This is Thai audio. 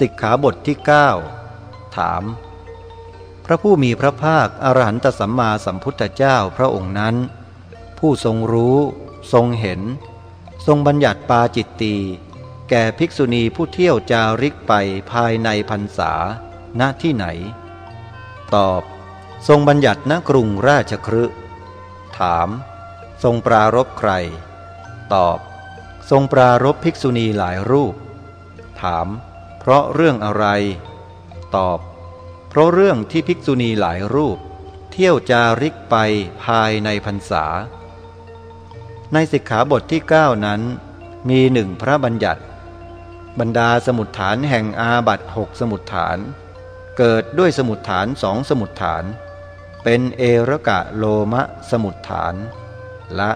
สิกขาบทที่ 9 ถาม พระผู้มีพระภาคอรหันตสัมมาสัมพุทธเจ้าพระองค์นั้น ผู้ทรงรู้ ทรงเห็น ทรงบัญญัติปาจิตตีแก่ภิกษุณีผู้เที่ยวจาริกไปภายในพรรษาณที่ไหน ตอบ ทรงบัญญัติณกรุงราชครืถาม ทรงปรารบใคร ตอบ ทรงปรารบภิกษุณีหลายรูป ถาม เพราะเรื่องอะไร ตอบ เพราะเรื่องที่ภิกษุณีหลายรูป เที่ยวจาริกไปภายในพรรษา ในสิกขาบทที่ 9 นั้น มีหนึ่งพระบัญญัติ บรรดาสมุดฐานแห่งอาบัตหกสมุดฐาน เกิดด้วยสมุดฐานสองสมุดฐาน เป็นเอรกะโลมะสมุดฐาน ละ